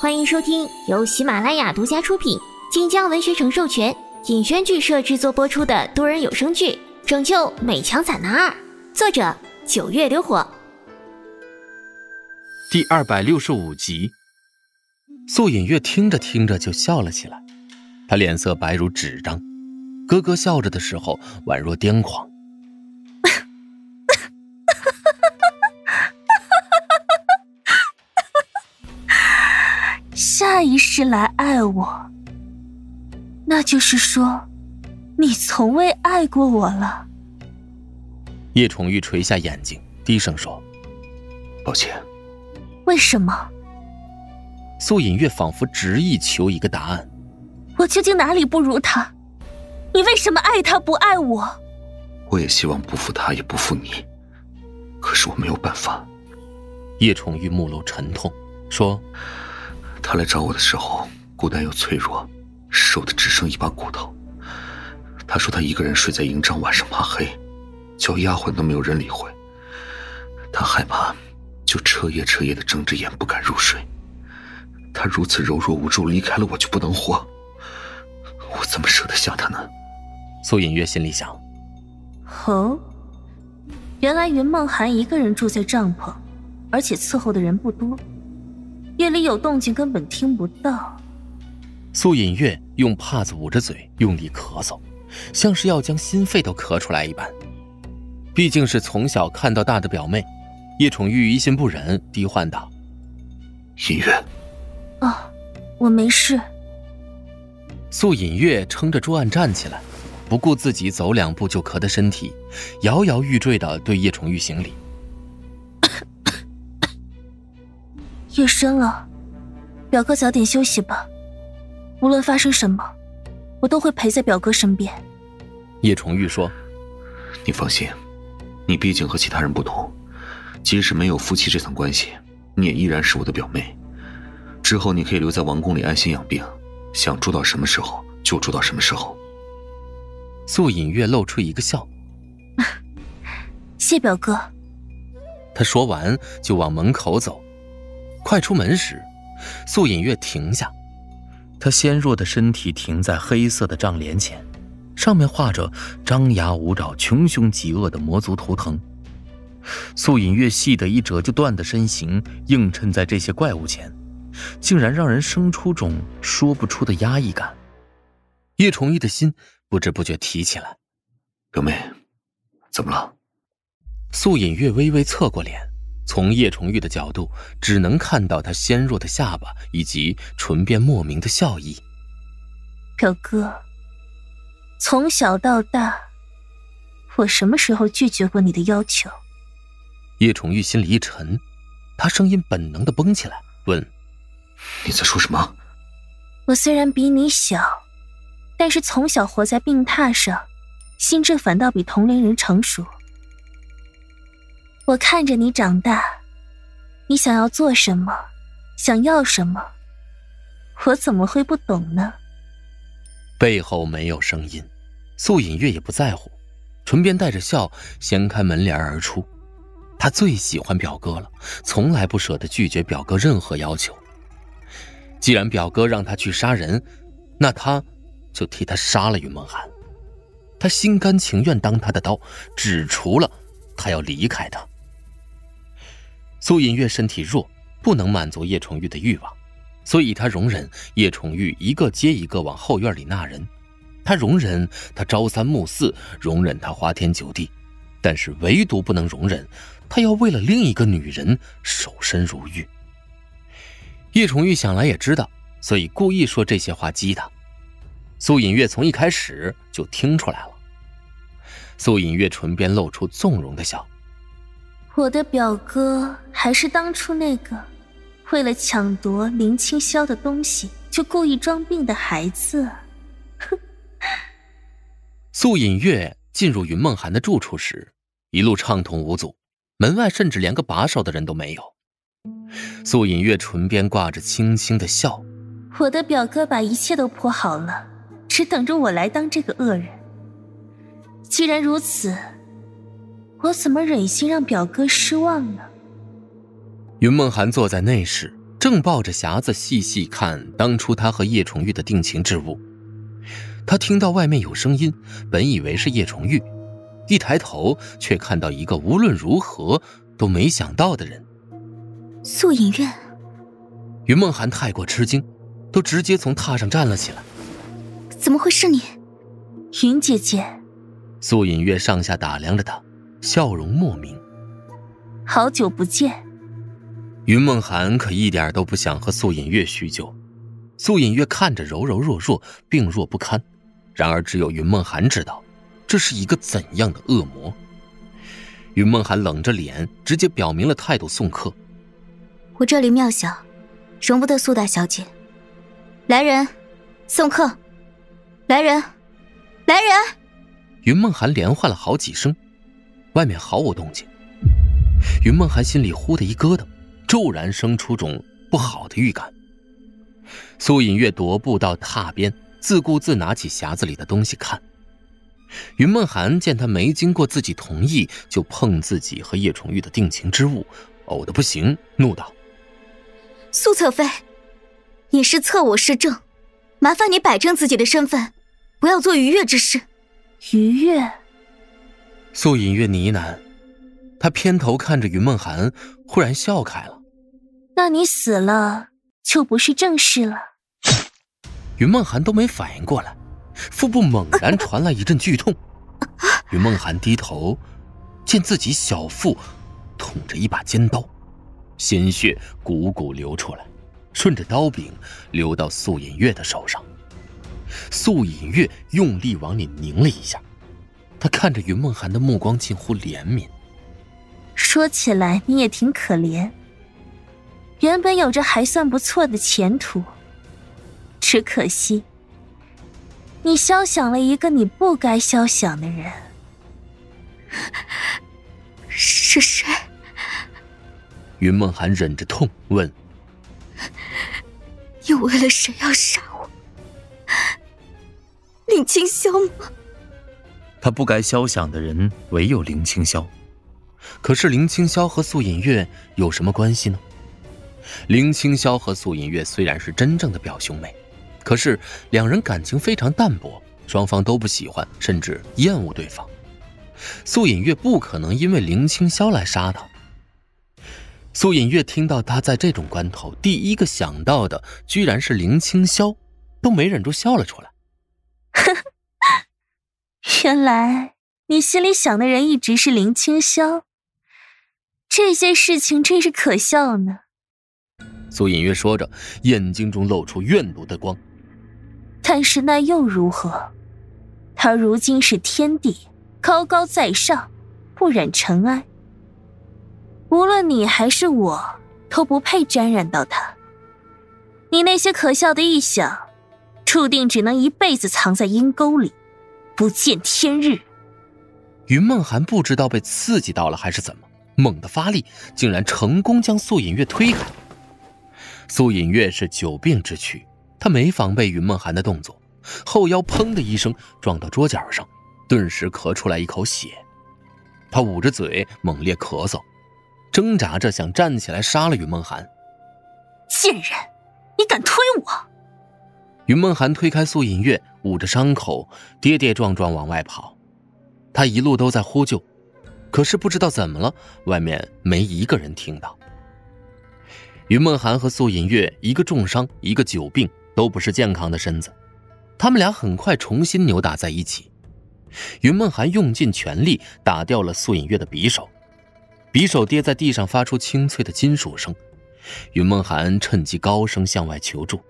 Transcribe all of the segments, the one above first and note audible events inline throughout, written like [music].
欢迎收听由喜马拉雅独家出品、晋江文学城授权、尹轩剧社制作播出的多人有声剧《拯救美强惨男二》，作者九月流火。第二百六十五集，素隐月听着听着就笑了起来，她脸色白如纸张，咯咯笑着的时候宛若癫狂。来爱我，那就是说，你从未爱过我了。叶崇玉垂下眼睛，低声说：“抱歉。”为什么？苏隐月仿佛执意求一个答案。我究竟哪里不如他？你为什么爱他不爱我？我也希望不负他，也不负你，可是我没有办法。叶崇玉目露沉痛，说。他来找我的时候，孤单又脆弱，瘦的只剩一把骨头。他说他一个人睡在营帐，晚上怕黑，叫丫鬟都没有人理会。他害怕，就彻夜彻夜的睁着眼不敢入睡。他如此柔弱无助，离开了我就不能活。我怎么舍得下他呢？苏隐月心里想。哦，原来云梦涵一个人住在帐篷，而且伺候的人不多。夜里有动静，根本听不到。苏隐月用帕子捂着嘴，用力咳嗽，像是要将心肺都咳出来一般。毕竟是从小看到大的表妹，叶宠玉于心不忍，低唤道：“隐月。”“哦，我没事。”素隐月撑着桌案站起来，不顾自己走两步就咳的身体，摇摇欲坠的对叶宠玉行礼。夜深了，表哥早点休息吧。无论发生什么，我都会陪在表哥身边。叶崇玉说：“你放心，你毕竟和其他人不同，即使没有夫妻这层关系，你也依然是我的表妹。之后你可以留在王宫里安心养病，想住到什么时候就住到什么时候。”素隐月露出一个笑：[laughs] “谢表哥。”他说完就往门口走。快出门时，素隐月停下，她纤弱的身体停在黑色的帐帘前，上面画着张牙舞爪、穷凶极恶的魔族图腾。素隐月细的一折就断的身形映衬在这些怪物前，竟然让人生出种说不出的压抑感。叶崇义的心不知不觉提起来：“表妹，怎么了？”素隐月微微侧过脸。从叶崇玉的角度，只能看到他纤弱的下巴以及唇边莫名的笑意。表哥，从小到大，我什么时候拒绝过你的要求？叶崇玉心里一沉，他声音本能的绷起来，问：“你在说什么？”我虽然比你小，但是从小活在病榻上，心智反倒比同龄人成熟。我看着你长大，你想要做什么，想要什么，我怎么会不懂呢？背后没有声音，素隐月也不在乎，唇边带着笑，掀开门帘而出。他最喜欢表哥了，从来不舍得拒绝表哥任何要求。既然表哥让他去杀人，那他就替他杀了云梦寒。他心甘情愿当他的刀，只除了他要离开他。苏隐月身体弱，不能满足叶崇玉的欲望，所以她容忍叶崇玉一个接一个往后院里纳人，她容忍他朝三暮四，容忍他花天酒地，但是唯独不能容忍他要为了另一个女人守身如玉。叶崇玉想来也知道，所以故意说这些话激他。苏隐月从一开始就听出来了。苏隐月唇边露出纵容的笑。我的表哥还是当初那个为了抢夺林清霄的东西就故意装病的孩子。哼！[laughs] 素隐月进入云梦寒的住处时，一路畅通无阻，门外甚至连个把守的人都没有。素隐月唇边挂着轻轻的笑。我的表哥把一切都铺好了，只等着我来当这个恶人。既然如此。我怎么忍心让表哥失望呢？云梦涵坐在内室，正抱着匣子细细看当初他和叶崇玉的定情之物。他听到外面有声音，本以为是叶崇玉，一抬头却看到一个无论如何都没想到的人——素隐月。云梦涵太过吃惊，都直接从榻上站了起来。怎么会是你，云姐姐？素隐月上下打量着他，笑容莫名。好久不见。云梦涵可一点都不想和素隐月叙旧。素隐月看着柔柔弱弱、病弱不堪，然而只有云梦涵知道，这是一个怎样的恶魔。云梦涵冷着脸，直接表明了态度送客：“我这里庙小，容不得苏大小姐。来人，送客！来人，来人！”云梦涵连唤了好几声，外面毫无动静。云梦涵心里忽的一咯噔，骤然生出种不好的预感。苏隐月踱步到榻边，自顾自拿起匣子里的东西看。云梦涵见他没经过自己同意就碰自己和叶崇玉的定情之物，呕得不行，怒道：“苏侧妃，你是侧我是正，麻烦你摆正自己的身份，不要做逾越之事。”逾越。苏隐月呢喃，她偏头看着云梦涵，忽然笑开了：“那你死了。”就不是正事了。云梦涵都没反应过来，腹部猛然传来一阵剧痛。云梦涵低头，见自己小腹捅着一把尖刀，鲜血汩汩流出来，顺着刀柄流到素隐月的手上。素隐月用力往里拧了一下，他看着云梦涵的目光近乎怜悯。说起来，你也挺可怜。原本有着还算不错的前途，只可惜你肖想了一个你不该肖想的人。是谁？云梦涵忍着痛问：“又为了谁要杀我？林清霄吗？”他不该肖想的人唯有林清霄，可是林清霄和素隐月有什么关系呢？林清霄和素隐月虽然是真正的表兄妹，可是两人感情非常淡薄，双方都不喜欢，甚至厌恶对方。素隐月不可能因为林清霄来杀他。素隐月听到他在这种关头第一个想到的居然是林清霄，都没忍住笑了出来。呵 [laughs] 呵原来你心里想的人一直是林清霄，这些事情真是可笑呢。苏隐约说着，眼睛中露出怨毒的光。但是那又如何？他如今是天帝，高高在上，不染尘埃。无论你还是我，都不配沾染到他。你那些可笑的臆想，注定只能一辈子藏在阴沟里，不见天日。云梦涵不知道被刺激到了还是怎么，猛地发力，竟然成功将素隐月推开。苏隐月是久病之躯，他没防备云梦涵的动作，后腰砰的一声撞到桌角上，顿时咳出来一口血。他捂着嘴猛烈咳嗽，挣扎着想站起来杀了云梦涵。贱人，你敢推我！云梦涵推开苏隐月，捂着伤口，跌跌撞撞往外跑。他一路都在呼救，可是不知道怎么了，外面没一个人听到。云梦涵和素隐月，一个重伤，一个久病，都不是健康的身子。他们俩很快重新扭打在一起。云梦涵用尽全力打掉了素隐月的匕首，匕首跌在地上，发出清脆的金属声。云梦涵趁机高声向外求助。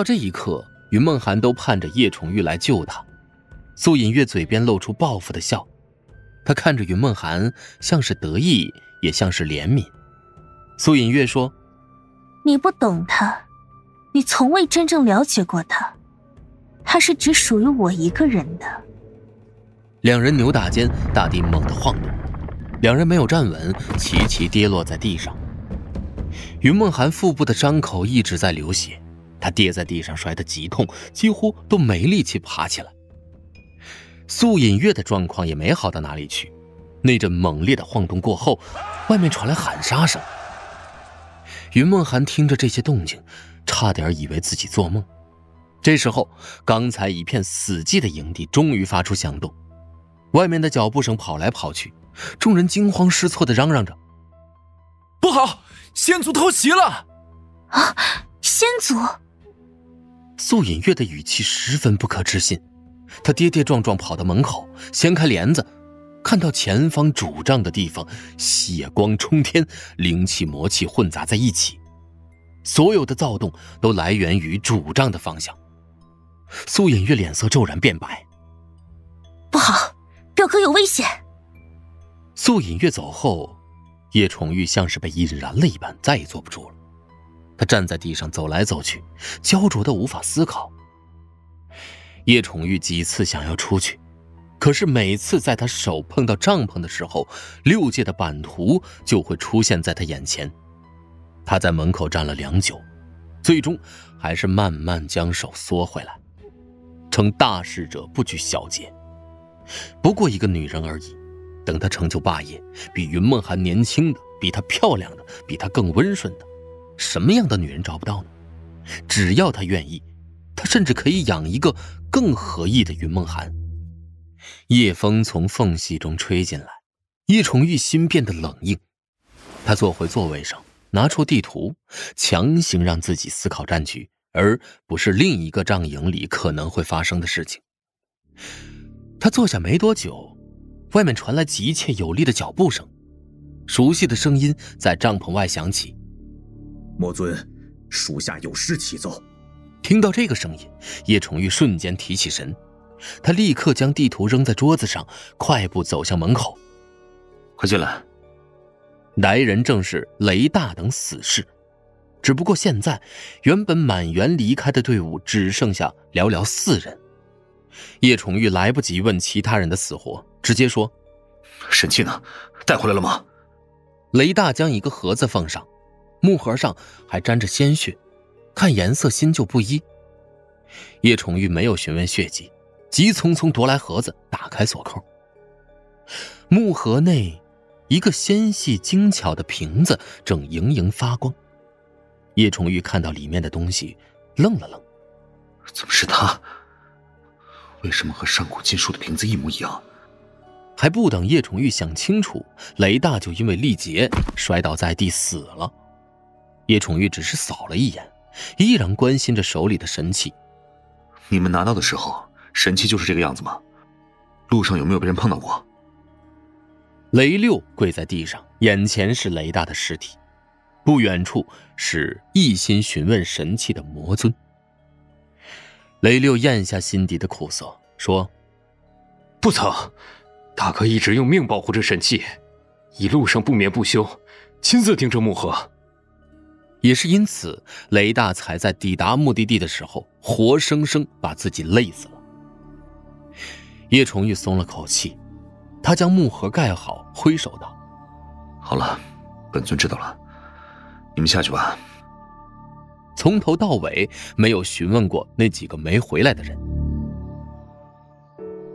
到这一刻，云梦涵都盼着叶崇玉来救他。苏隐月嘴边露出报复的笑，她看着云梦涵，像是得意，也像是怜悯。苏隐月说：“你不懂他，你从未真正了解过他，他是只属于我一个人的。两人扭打间，大地猛地晃动，两人没有站稳，齐齐跌落在地上。云梦涵腹部的伤口一直在流血，她跌在地上摔得极痛，几乎都没力气爬起来。素隐月的状况也没好到哪里去，那阵猛烈的晃动过后，外面传来喊杀声。云梦涵听着这些动静，差点以为自己做梦。这时候，刚才一片死寂的营地终于发出响动，外面的脚步声跑来跑去，众人惊慌失措地嚷嚷着：“不好！”先祖偷袭了！啊，仙族！素隐月的语气十分不可置信，他跌跌撞撞跑到门口，掀开帘子，看到前方主帐的地方，血光冲天，灵气魔气混杂在一起，所有的躁动都来源于主帐的方向。素隐月脸色骤然变白，不好，表哥有危险！素隐月走后。叶宠玉像是被引燃了一般，再也坐不住了。他站在地上走来走去，焦灼的无法思考。叶宠玉几次想要出去，可是每次在他手碰到帐篷的时候，六界的版图就会出现在他眼前。他在门口站了良久，最终还是慢慢将手缩回来。成大事者不拘小节，不过一个女人而已。等他成就霸业，比云梦涵年轻的，比她漂亮的，比她更温顺的，什么样的女人找不到呢？只要他愿意，他甚至可以养一个更合意的云梦涵。夜风从缝隙中吹进来，叶崇玉心变得冷硬。他坐回座位上，拿出地图，强行让自己思考战局，而不是另一个帐营里可能会发生的事情。他坐下没多久。外面传来急切有力的脚步声，熟悉的声音在帐篷外响起。魔尊，属下有事启奏。听到这个声音，叶宠玉瞬间提起神，他立刻将地图扔在桌子上，快步走向门口。快进来！来人正是雷大等死士，只不过现在，原本满员离开的队伍只剩下寥寥四人。叶宠玉来不及问其他人的死活。直接说：“神器呢？带回来了吗？”雷大将一个盒子放上，木盒上还沾着鲜血，看颜色新旧不一。叶崇玉没有询问血迹，急匆匆夺来盒子，打开锁扣。木盒内，一个纤细精巧的瓶子正盈盈发光。叶崇玉看到里面的东西，愣了愣：“怎么是他？为什么和上古金属的瓶子一模一样？”还不等叶崇玉想清楚，雷大就因为力竭摔倒在地死了。叶宠玉只是扫了一眼，依然关心着手里的神器。你们拿到的时候，神器就是这个样子吗？路上有没有被人碰到过？雷六跪在地上，眼前是雷大的尸体，不远处是一心询问神器的魔尊。雷六咽下心底的苦涩，说：“不曾。”大哥一直用命保护着神器，一路上不眠不休，亲自盯着木盒。也是因此，雷大才在抵达目的地的时候，活生生把自己累死了。叶崇玉松了口气，他将木盒盖好，挥手道：“好了，本尊知道了，你们下去吧。”从头到尾没有询问过那几个没回来的人。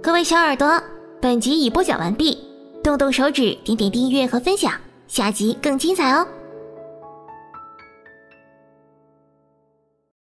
各位小耳朵。本集已播讲完毕，动动手指，点点订阅和分享，下集更精彩哦！